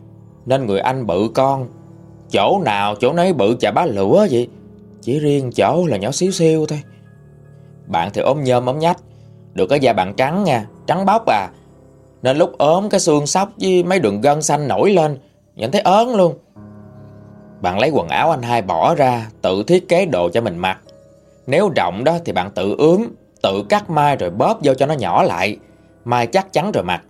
Speaker 1: Nên người anh bự con. Chỗ nào chỗ nấy bự chả bá lửa vậy chỉ riêng chỗ là nhỏ xíu xiu thôi. Bạn thì ốm nhơm ốm nhách. Được cái da bạn trắng nha. Trắng bóc à. Nên lúc ốm cái xương sóc với mấy đường gân xanh nổi lên. Nhìn thấy ớn luôn. Bạn lấy quần áo anh hai bỏ ra, Tự thiết kế đồ cho mình mặc. Nếu rộng đó thì bạn tự ướm, Tự cắt mai rồi bóp vô cho nó nhỏ lại. Mai chắc chắn rồi mặc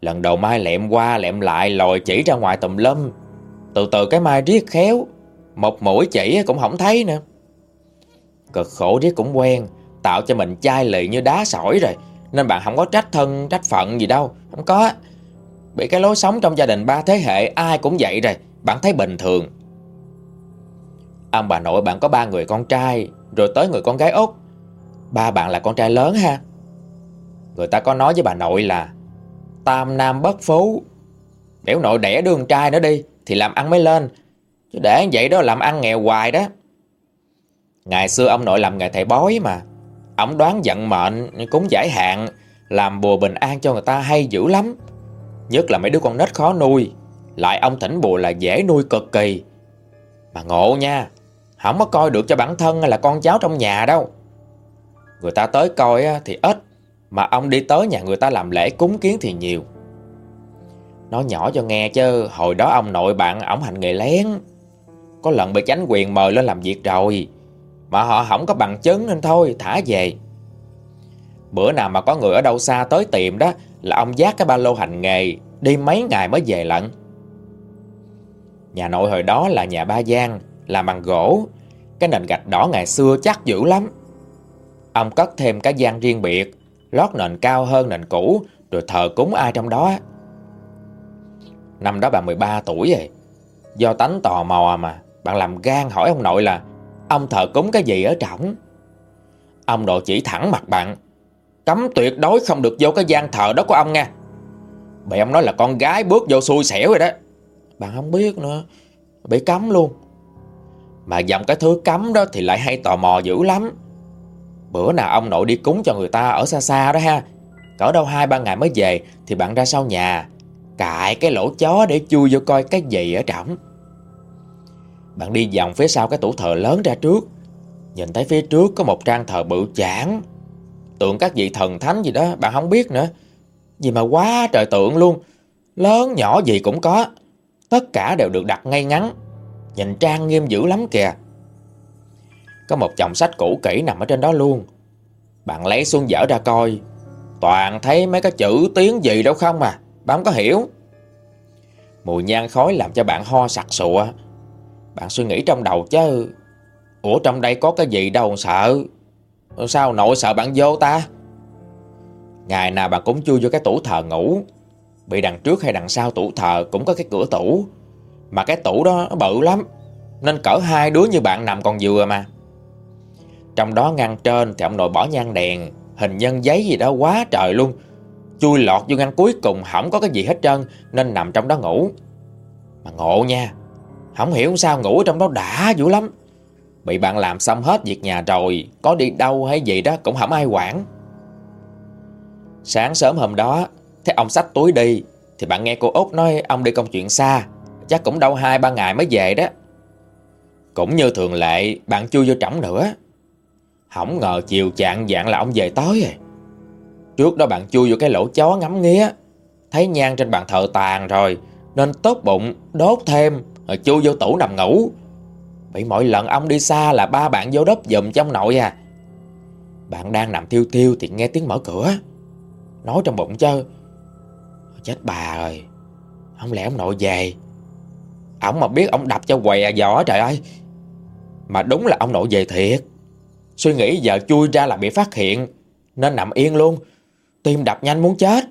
Speaker 1: Lần đầu mai lẹm qua, lẹm lại Lòi chỉ ra ngoài tùm lum. Từ từ cái mai riết khéo. Một mũi chỉ cũng không thấy nữa. Cực khổ riết cũng quen, Tạo cho mình chai lì như đá sỏi rồi. Nên bạn không có trách thân, trách phận gì đâu. Không có. Bị cái lối sống trong gia đình ba thế hệ, Ai cũng vậy rồi. Bạn thấy bình thường. Ông bà nội bạn có ba người con trai, Rồi tới người con gái út Ba bạn là con trai lớn ha? Người ta có nói với bà nội là, Tam nam bất phú. Biểu nội đẻ đứa con trai nữa đi, Thì làm ăn mới lên. Chứ để vậy đó làm ăn nghèo hoài đó. Ngày xưa ông nội làm nghề thầy bói mà. Ông đoán vận mệnh, cúng giải hạn, Làm bùa bình an cho người ta hay dữ lắm. Nhất là mấy đứa con nết khó nuôi. Lại ông thỉnh bùa là dễ nuôi cực kỳ. Mà ngộ nha không có coi được cho bản thân là con cháu trong nhà đâu. Người ta tới coi thì ít, Mà ông đi tới nhà người ta làm lễ cúng kiến thì nhiều. Nói nhỏ cho nghe chứ, Hồi đó ông nội bạn ổng hành nghề lén. Có lần bị chánh quyền mời lên làm việc rồi, Mà họ không có bằng chứng nên thôi, thả về. Bữa nào mà có người ở đâu xa tới tìm đó, Là ông giác cái ba lô hành nghề, Đi mấy ngày mới về lận. Nhà nội hồi đó là nhà ba Giang. Làm bằng gỗ. Cái nền gạch đỏ ngày xưa chắc dữ lắm. Ông cất thêm cái gian riêng biệt, Lót nền cao hơn nền cũ, Rồi thờ cúng ai trong đó. Năm đó bà 13 tuổi rồi. Do tánh tò mò mà, Bạn làm gan hỏi ông nội là, Ông thờ cúng cái gì ở trỏng? Ông nội chỉ thẳng mặt bạn, Cấm tuyệt đối không được vô cái gian thờ đó của ông nha. Bị ông nói là con gái bước vô xui xẻo rồi đó. Bạn không biết nữa, Bị cấm luôn. Mà dòng cái thứ cấm đó thì lại hay tò mò dữ lắm. Bữa nào ông nội đi cúng cho người ta ở xa xa đó ha. Cỡ đâu hai, ba ngày mới về Thì bạn ra sau nhà Cại cái lỗ chó để chui vô coi cái gì ở trỏng. Bạn đi vòng phía sau cái tủ thờ lớn ra trước. Nhìn thấy phía trước có một trang thờ bự chản Tượng các vị thần thánh gì đó, Bạn không biết nữa. Gì mà quá trời tượng luôn. Lớn nhỏ gì cũng có. Tất cả đều được đặt ngay ngắn. Nhìn trang nghiêm dữ lắm kìa. Có một chồng sách cũ kỹ nằm ở trên đó luôn. Bạn lấy xuống dở ra coi. Toàn thấy mấy cái chữ tiếng gì đâu không à. Bạn không có hiểu. Mùi nhang khói làm cho bạn ho sặc sụa. Bạn suy nghĩ trong đầu chứ. Ủa, trong đây có cái gì đâu, sợ. Sao nội sợ bạn vô ta? Ngày nào bạn cũng chui vô cái tủ thờ ngủ. Bị đằng trước hay đằng sau tủ thờ Cũng có cái cửa tủ. Mà cái tủ đó nó bự lắm, Nên cỡ hai đứa như bạn nằm còn vừa mà. Trong đó ngăn trên Thì ông nội bỏ nhang đèn, Hình nhân giấy gì đó quá trời luôn. Chui lọt vô ngăn cuối cùng, Không có cái gì hết trơn, Nên nằm trong đó ngủ. Mà ngộ nha, Không hiểu sao ngủ trong đó đã dữ lắm. Bị bạn làm xong hết việc nhà rồi, Có đi đâu hay gì đó cũng không ai quản. Sáng sớm hôm đó, Thấy ông xách túi đi, Thì bạn nghe cô Út nói ông đi công chuyện xa. Chắc cũng đâu hai ba ngày mới về đó. Cũng như thường lệ, Bạn chui vô trỏng nữa. Không ngờ chiều chạng dạng là ông về tối rồi Trước đó bạn chui vô cái lỗ chó ngắm nghía. Thấy nhang trên bàn thờ tàn rồi, Nên tốt bụng, đốt thêm, Rồi chui vô tủ nằm ngủ. Bị mỗi lần ông đi xa là ba bạn vô đốt dùm trong nội à. Bạn đang nằm thiêu thiêu thì nghe tiếng mở cửa. Nói trong bụng chứ. Chết bà rồi. Không lẽ ông nội về? Ông mà biết ông đập cho què giỏ trời ơi. Mà đúng là ông nội về thiệt. Suy nghĩ giờ chui ra là bị phát hiện. Nên nằm yên luôn. Tim đập nhanh muốn chết.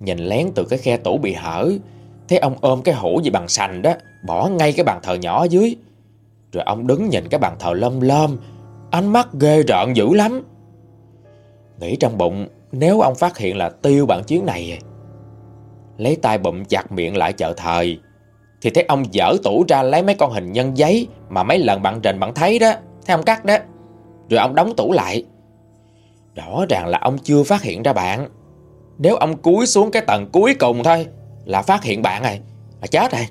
Speaker 1: Nhìn lén từ cái khe tủ bị hở. Thấy ông ôm cái hũ gì bằng sành đó, Bỏ ngay cái bàn thờ nhỏ dưới. Rồi ông đứng nhìn cái bàn thờ lâm lâm Ánh mắt ghê rợn dữ lắm. Nghĩ trong bụng, Nếu ông phát hiện là tiêu bản chuyến này, Lấy tay bụm chặt miệng lại chờ thời. Thì thấy ông dở tủ ra lấy mấy con hình nhân giấy Mà mấy lần bạn trình bạn thấy đó. Thấy ông cắt đó. Rồi ông đóng tủ lại. Rõ ràng là ông chưa phát hiện ra bạn. Nếu ông cúi xuống cái tầng cuối cùng thôi Là phát hiện bạn rồi, Là chết rồi.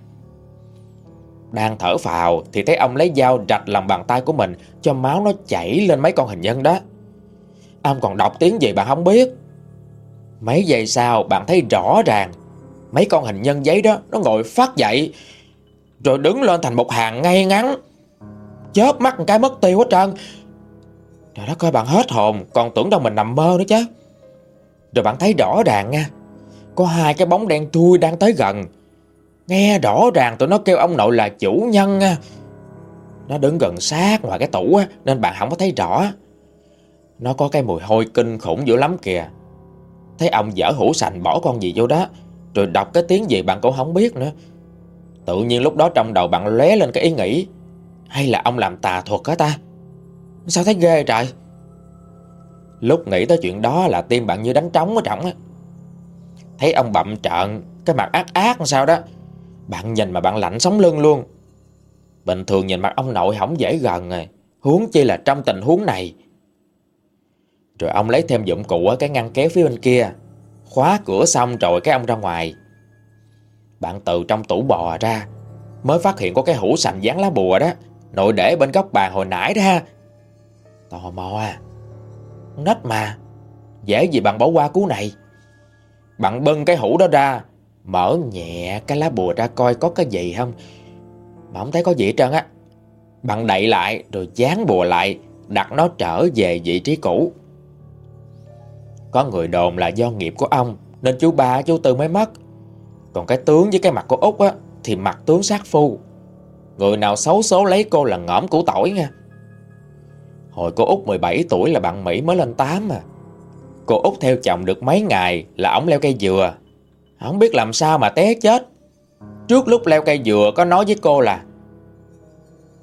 Speaker 1: Đang thở phào thì thấy ông lấy dao rạch lòng bàn tay của mình cho máu nó chảy lên mấy con hình nhân đó. Ông còn đọc tiếng gì bạn không biết. Mấy giây sau bạn thấy rõ ràng mấy con hình nhân giấy đó, nó ngồi phát dậy, rồi đứng lên thành một hàng ngay ngắn. Chớp mắt một cái mất tiêu hết trơn. Trời đất ơi, bạn hết hồn, còn tưởng đâu mình nằm mơ nữa chứ. Rồi bạn thấy rõ ràng nha. Có hai cái bóng đen thui đang tới gần Nghe rõ ràng tụi nó kêu ông nội là chủ nhân Nó đứng gần sát ngoài cái tủ Nên bạn không có thấy rõ Nó có cái mùi hôi kinh khủng dữ lắm kìa Thấy ông dở hũ sành bỏ con gì vô đó rồi đọc cái tiếng gì bạn cũng không biết nữa. Tự nhiên lúc đó trong đầu bạn lóe lên cái ý nghĩ. Hay là ông làm tà thuật hả ta? Sao thấy ghê trời? Lúc nghĩ tới chuyện đó là tim bạn như đánh trống ở trọng á. Thấy ông bậm trợn, Cái mặt ác ác sao đó. Bạn nhìn mà bạn lạnh sống lưng luôn. Bình thường nhìn mặt ông nội không dễ gần rồi Huống chi là trong tình huống này. Rồi ông lấy thêm dụng cụ ở cái ngăn kéo phía bên kia. Khóa cửa xong rồi cái ông ra ngoài. Bạn từ trong tủ bò ra, Mới phát hiện có cái hũ sành dán lá bùa đó, Nội để bên góc bàn hồi nãy đó ha. Tò mò à Nết mà, Dễ gì bạn bỏ qua cú này. Bạn bưng cái hũ đó ra, Mở nhẹ cái lá bùa ra coi có cái gì không. Mà không thấy có gì hết trơn á. Bạn đậy lại rồi dán bùa lại, Đặt nó trở về vị trí cũ. Có người đồn là do nghiệp của ông, Nên chú ba, chú Tư mới mất. Còn cái tướng với cái mặt của Út á, Thì mặt tướng sát phu. Người nào xấu số lấy cô là ngõm củ tỏi nha. Hồi cô Út 17 tuổi là bạn Mỹ mới lên 8 mà Cô Út theo chồng được mấy ngày là ổng leo cây dừa. Không biết làm sao mà té chết. Trước lúc leo cây dừa có nói với cô là,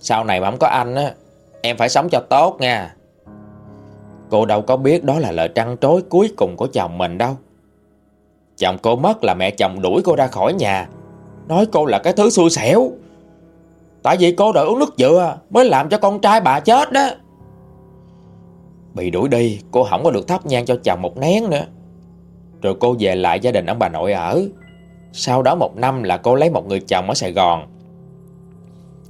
Speaker 1: Sau này mà không có anh á, Em phải sống cho tốt nha. Cô đâu có biết đó là lời trăn trối cuối cùng của chồng mình đâu. Chồng cô mất là mẹ chồng đuổi cô ra khỏi nhà. Nói cô là cái thứ xui xẻo. Tại vì cô đợi uống nước dừa Mới làm cho con trai bà chết đó. Bị đuổi đi, Cô không có được thắp nhang cho chồng một nén nữa. Rồi cô về lại gia đình ông bà nội ở. Sau đó một năm là cô lấy một người chồng ở Sài Gòn.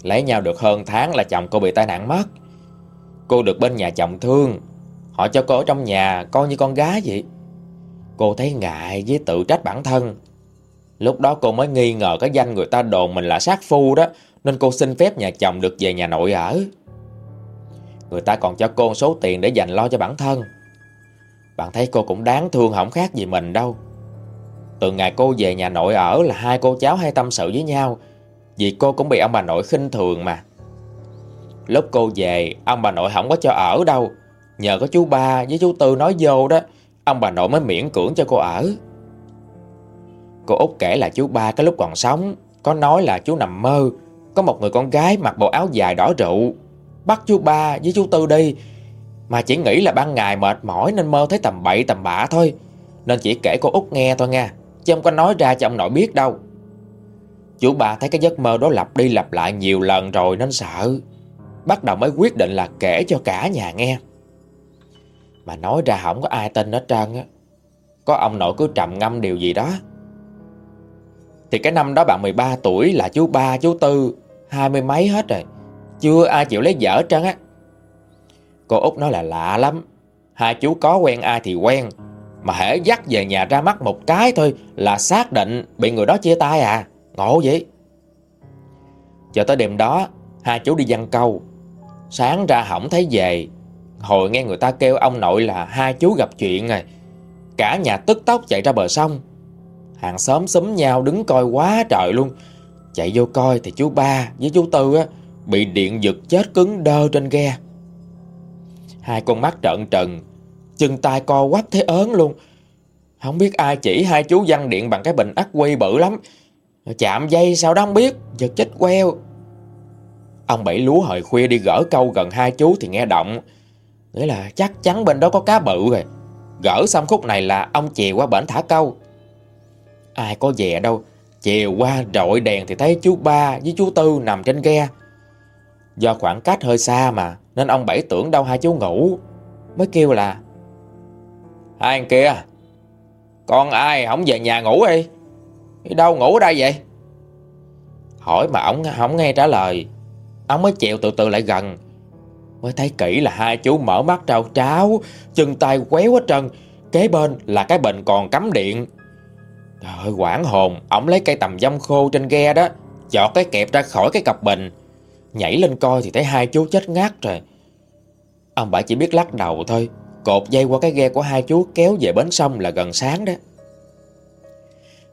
Speaker 1: Lấy nhau được hơn tháng là chồng cô bị tai nạn mất. Cô được bên nhà chồng thương. Họ cho cô ở trong nhà, coi như con gái vậy. Cô thấy ngại với tự trách bản thân. Lúc đó cô mới nghi ngờ cái danh người ta đồn mình là sát phu đó, Nên cô xin phép nhà chồng được về nhà nội ở. Người ta còn cho cô số tiền để dành lo cho bản thân. Bạn thấy cô cũng đáng thương không khác gì mình đâu. Từ ngày cô về nhà nội ở là hai cô cháu hay tâm sự với nhau, Vì cô cũng bị ông bà nội khinh thường mà. Lúc cô về, Ông bà nội không có cho ở đâu. Nhờ có chú ba với chú Tư nói vô đó, Ông bà nội mới miễn cưỡng cho cô ở. Cô Út kể là chú ba cái lúc còn sống, Có nói là chú nằm mơ, Có một người con gái mặc bộ áo dài đỏ rượu, Bắt chú ba với chú Tư đi, Mà chỉ nghĩ là ban ngày mệt mỏi Nên mơ thấy tầm bậy tầm bạ thôi, Nên chỉ kể cô Út nghe thôi nha, Chứ không có nói ra cho ông nội biết đâu. Chú ba thấy cái giấc mơ đó lặp đi lặp lại nhiều lần rồi nên sợ, Bắt đầu mới quyết định là kể cho cả nhà nghe. Mà nói ra không có ai tin hết trơn á. Có ông nội cứ trầm ngâm điều gì đó. Thì cái năm đó bạn 13 tuổi là chú ba, chú tư, Hai mươi mấy hết rồi. Chưa ai chịu lấy vợ trơn á. Cô Út nói là lạ lắm. Hai chú có quen, ai thì quen. Mà hễ dắt về nhà ra mắt một cái thôi Là xác định bị người đó chia tay à. Ngộ vậy. Cho tới đêm đó, Hai chú đi văn câu. Sáng ra hỏng thấy về Hồi nghe người ta kêu ông nội là hai chú gặp chuyện rồi, Cả nhà tức tốc chạy ra bờ sông. Hàng xóm xúm nhau đứng coi quá trời luôn. Chạy vô coi thì chú ba với chú Tư á, Bị điện giật chết cứng đơ trên ghe. Hai con mắt trợn trần Chân tay co quắp thế ớn luôn. Không biết ai chỉ hai chú văn điện bằng cái bình ắc quy bự lắm. Chạm dây sao đó không biết, Giật chết queo. Ông bảy lúa hồi khuya đi gỡ câu gần hai chú thì nghe động. Nghĩa là chắc chắn bên đó có cá bự rồi. Gỡ xong khúc này là ông chèo qua bển thả câu. Ai có về đâu. Chèo qua rọi đèn thì thấy chú ba với chú Tư nằm trên ghe. Do khoảng cách hơi xa mà, Nên ông Bảy tưởng đâu hai chú ngủ. Mới kêu là, Hai anh kia, Con ai không về nhà ngủ đi Đâu ngủ ở đây vậy? Hỏi mà ông không nghe trả lời. Ông mới chèo từ từ lại gần. Mới thấy kỹ là hai chú mở mắt trao tráo, Chân tay quéo hết trần, Kế bên là cái bệnh còn cắm điện. Trời ơi, quảng hồn Ông lấy cây tầm dâm khô trên ghe đó, Chọt cái kẹp ra khỏi cái cặp bình. Nhảy lên coi thì thấy hai chú chết ngát rồi Ông bà chỉ biết lắc đầu thôi, Cột dây qua cái ghe của hai chú kéo về bến sông là gần sáng đó.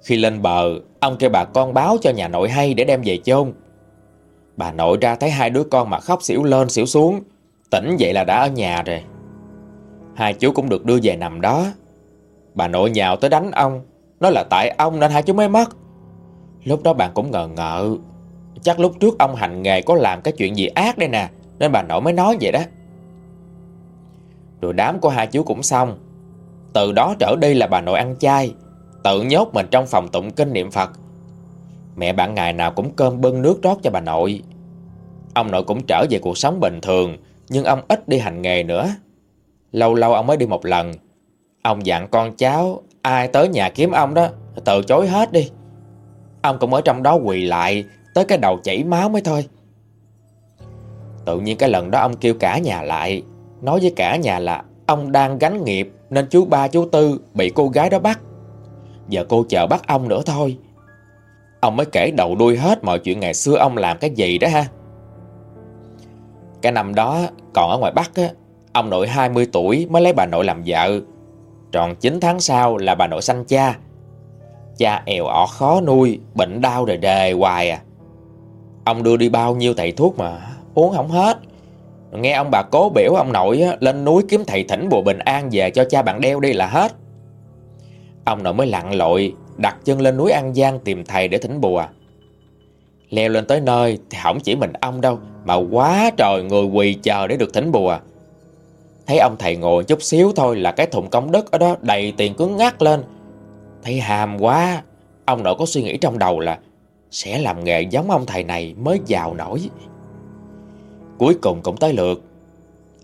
Speaker 1: Khi lên bờ, Ông kêu bà con báo cho nhà nội hay để đem về chôn. Bà nội ra thấy hai đứa con mà khóc xỉu lên xỉu xuống. Tỉnh dậy là đã ở nhà rồi. Hai chú cũng được đưa về nằm đó. Bà nội nhào tới đánh ông. Nói là tại ông nên hai chú mới mất. Lúc đó bạn cũng ngờ ngợ. Chắc lúc trước ông hành nghề có làm cái chuyện gì ác đây nè, Nên bà nội mới nói vậy đó. Rồi đám của hai chú cũng xong. Từ đó trở đi là bà nội ăn chay, Tự nhốt mình trong phòng tụng kinh niệm Phật. Mẹ bạn ngày nào cũng cơm bưng nước rót cho bà nội. Ông nội cũng trở về cuộc sống bình thường nhưng ông ít đi hành nghề nữa. Lâu lâu ông mới đi một lần. Ông dặn con cháu, Ai tới nhà kiếm ông đó, Từ chối hết đi. Ông cũng ở trong đó quỳ lại, Tới cái đầu chảy máu mới thôi. Tự nhiên cái lần đó ông kêu cả nhà lại, Nói với cả nhà là Ông đang gánh nghiệp Nên chú ba, chú tư bị cô gái đó bắt. Giờ cô chờ bắt ông nữa thôi. Ông mới kể đầu đuôi hết mọi chuyện ngày xưa ông làm cái gì đó ha. Cái năm đó còn ở ngoài Bắc á, ông nội 20 tuổi mới lấy bà nội làm vợ. Tròn 9 tháng sau là bà nội sanh cha. Cha èo ọ khó nuôi, bệnh đau rồi đề hoài à. Ông đưa đi bao nhiêu thầy thuốc mà uống không hết. Nghe ông bà cố biểu ông nội á, lên núi kiếm thầy thỉnh bùa bình an về cho cha bạn đeo đi là hết. Ông nội mới lặn lội đặt chân lên núi An Giang tìm thầy để thỉnh bùa. Leo lên tới nơi thì không chỉ mình ông đâu mà quá trời người quỳ chờ để được thỉnh bùa. Thấy ông thầy ngồi chút xíu thôi là cái thùng công đức ở đó đầy tiền cứng ngắt lên. Thấy hàm quá, ông nội có suy nghĩ trong đầu là sẽ làm nghề giống ông thầy này mới giàu nổi. Cuối cùng cũng tới lượt.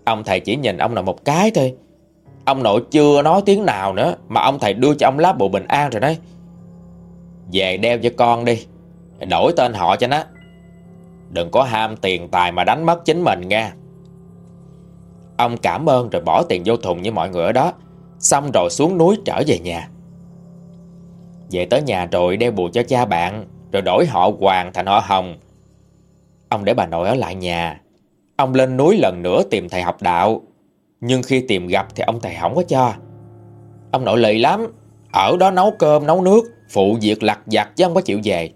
Speaker 1: Ông thầy chỉ nhìn ông nội một cái thôi. Ông nội chưa nói tiếng nào nữa mà ông thầy đưa cho ông lá bộ bình an rồi đấy. Về đeo cho con đi, đổi tên họ cho nó. Đừng có ham tiền tài mà đánh mất chính mình nha. Ông cảm ơn rồi bỏ tiền vô thùng như mọi người ở đó, Xong rồi xuống núi trở về nhà. Về tới nhà rồi đeo bùa cho cha bạn, Rồi đổi họ Hoàng thành họ Hồng. Ông để bà nội ở lại nhà. Ông lên núi lần nữa tìm thầy học đạo. Nhưng khi tìm gặp thì ông thầy không có cho. Ông nội lì lắm. Ở đó nấu cơm, nấu nước, Phụ việc lặt vặt chứ không có chịu về.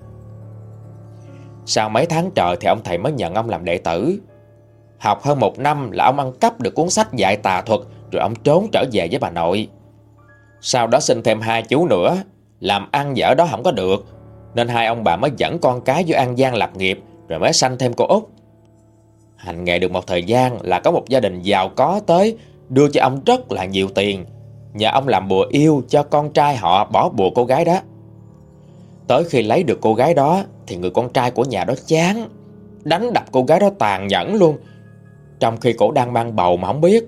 Speaker 1: Sau mấy tháng trời thì ông thầy mới nhận ông làm đệ tử. Học hơn một năm là ông ăn cắp được cuốn sách dạy tà thuật, Rồi ông trốn trở về với bà nội. Sau đó sinh thêm hai chú nữa, Làm ăn dở đó không có được, Nên hai ông bà mới dẫn con cái vô An Giang lập nghiệp, Rồi mới sanh thêm cô Út. Hành nghề được một thời gian là có một gia đình giàu có tới, Đưa cho ông rất là nhiều tiền. Nhờ ông làm bùa yêu cho con trai họ bỏ bùa cô gái đó. Tới khi lấy được cô gái đó, Thì người con trai của nhà đó chán. Đánh đập cô gái đó tàn nhẫn luôn. Trong khi cổ đang mang bầu mà không biết,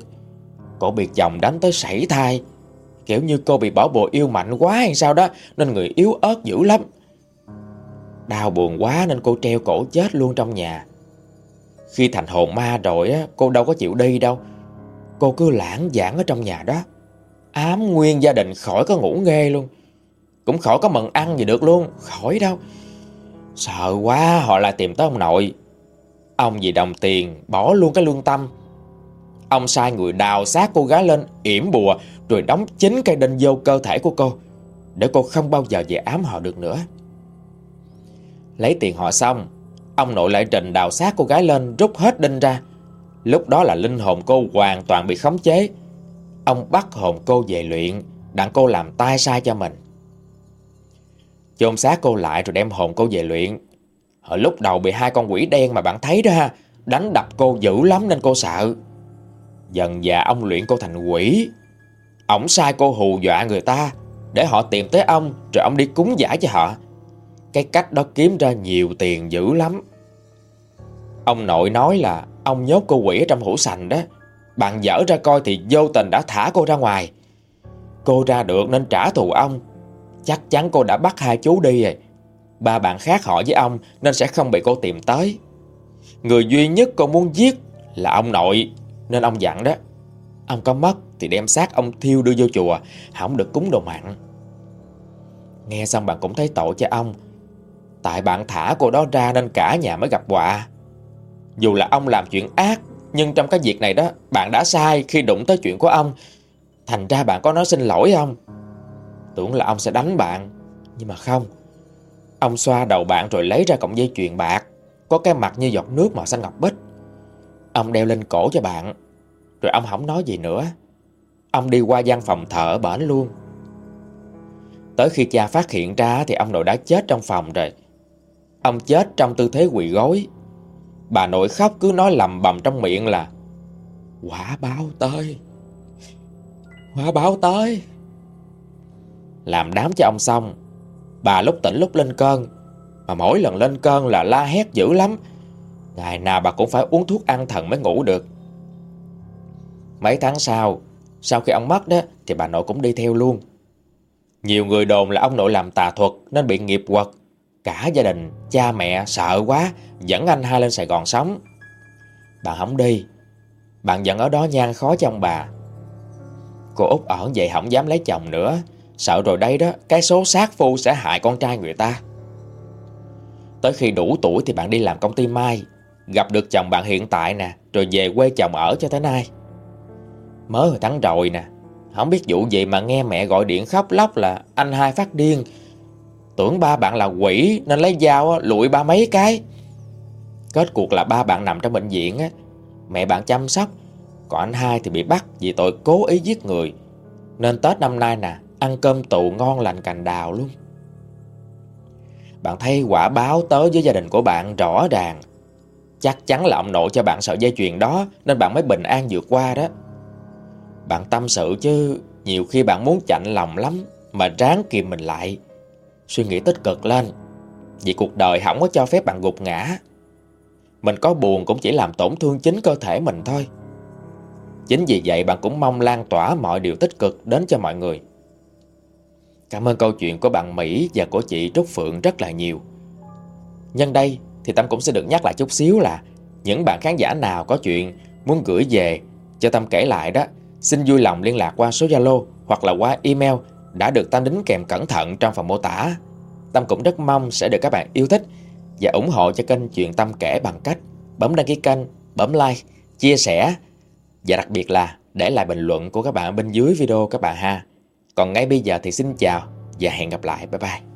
Speaker 1: Cổ bị chồng đánh tới sảy thai. Kiểu như cô bị bỏ bùa yêu mạnh quá hay sao đó, Nên người yếu ớt dữ lắm. Đau buồn quá nên cô treo cổ chết luôn trong nhà. Khi thành hồn ma rồi á, Cô đâu có chịu đi đâu. Cô cứ lãng giảng ở trong nhà đó. Ám nguyên gia đình khỏi có ngủ nghe luôn. Cũng khỏi có mần ăn gì được luôn, Khỏi đâu. Sợ quá, họ lại tìm tới ông nội. Ông vì đồng tiền bỏ luôn cái lương tâm. Ông sai người đào xác cô gái lên, yểm bùa, Rồi đóng chính cây đinh vô cơ thể của cô, Để cô không bao giờ về ám họ được nữa. Lấy tiền họ xong, Ông nội lại trình đào xác cô gái lên, Rút hết đinh ra. Lúc đó là linh hồn cô hoàn toàn bị khống chế. Ông bắt hồn cô về luyện, Đặng cô làm tai sai cho mình. Chôn xác cô lại rồi đem hồn cô về luyện. Hồi lúc đầu bị hai con quỷ đen mà bạn thấy đó ha, Đánh đập cô dữ lắm nên cô sợ. Dần dà ông luyện cô thành quỷ. Ông sai cô hù dọa người ta, Để họ tìm tới ông, Rồi ông đi cúng giải cho họ. Cái cách đó kiếm ra nhiều tiền dữ lắm. Ông nội nói là Ông nhốt cô quỷ ở trong hũ sành đó. Bạn dở ra coi thì vô tình đã thả cô ra ngoài. Cô ra được nên trả thù ông Chắc chắn cô đã bắt hai chú đi rồi Ba bạn khác họ với ông nên sẽ không bị cô tìm tới. Người duy nhất cô muốn giết là ông nội nên ông dặn đó. Ông có mất thì đem xác ông thiêu đưa vô chùa, không được cúng đồ mặn. Nghe xong bạn cũng thấy tội cho ông. Tại bạn thả cô đó ra nên cả nhà mới gặp họa. Dù là ông làm chuyện ác, nhưng trong cái việc này đó, bạn đã sai khi đụng tới chuyện của ông. Thành ra bạn có nói xin lỗi ông. Tưởng là ông sẽ đánh bạn, nhưng mà không. Ông xoa đầu bạn rồi lấy ra cọng dây chuyền bạc. Có cái mặt như giọt nước màu xanh ngọc bích. Ông đeo lên cổ cho bạn. Rồi ông không nói gì nữa. Ông đi qua gian phòng thở ở bển luôn. Tới khi cha phát hiện ra Thì ông nội đã chết trong phòng rồi. Ông chết trong tư thế quỳ gối. Bà nội khóc cứ nói lầm bầm trong miệng là Quả báo tới. Quả báo tới. Làm đám cho ông xong. Bà lúc tỉnh lúc lên cơn Mà mỗi lần lên cơn là la hét dữ lắm. Ngày nào bà cũng phải uống thuốc an thần mới ngủ được. Mấy tháng sau Sau khi ông mất đó Thì bà nội cũng đi theo luôn. Nhiều người đồn là ông nội làm tà thuật Nên bị nghiệp quật. Cả gia đình, cha mẹ sợ quá Dẫn anh hai lên Sài Gòn sống. Bà không đi. Bạn vẫn ở đó nhan khó cho ông bà. Cô Út ở vậy không dám lấy chồng nữa. Sợ rồi đây đó, Cái số sát phu sẽ hại con trai người ta. Tới khi đủ tuổi thì bạn đi làm công ty Mai, Gặp được chồng bạn hiện tại nè, Rồi về quê chồng ở cho tới nay. Mới hồi tháng rồi nè, Không biết vụ gì mà nghe mẹ gọi điện khóc lóc là Anh hai phát điên. Tưởng ba bạn là quỷ, Nên lấy dao lụi ba mấy cái. Kết cuộc là ba bạn nằm trong bệnh viện á, Mẹ bạn chăm sóc, Còn anh hai thì bị bắt vì tội cố ý giết người. Nên Tết năm nay nè Ăn cơm tụ ngon lành cành đào luôn. Bạn thấy quả báo tới với gia đình của bạn rõ ràng. Chắc chắn là ông nội cho bạn sợi dây chuyền đó, Nên bạn mới bình an vượt qua đó. Bạn tâm sự chứ, Nhiều khi bạn muốn chạnh lòng lắm, Mà ráng kìm mình lại. Suy nghĩ tích cực lên, Vì cuộc đời không có cho phép bạn gục ngã. Mình có buồn cũng chỉ làm tổn thương chính cơ thể mình thôi. Chính vì vậy bạn cũng mong lan tỏa mọi điều tích cực đến cho mọi người. Cảm ơn câu chuyện của bạn Mỹ và của chị Trúc Phượng rất là nhiều Nhân đây thì Tâm cũng sẽ được nhắc lại chút xíu là Những bạn khán giả nào có chuyện muốn gửi về cho Tâm kể lại đó Xin vui lòng liên lạc qua số Zalo hoặc là qua email đã được Tâm đính kèm cẩn thận trong phần mô tả. Tâm cũng rất mong sẽ được các bạn yêu thích và ủng hộ cho kênh Chuyện Tâm kể bằng cách bấm đăng ký kênh, bấm like, chia sẻ và đặc biệt là để lại bình luận của các bạn bên dưới video các bạn ha. Còn ngay bây giờ thì xin chào và hẹn gặp lại. Bye bye.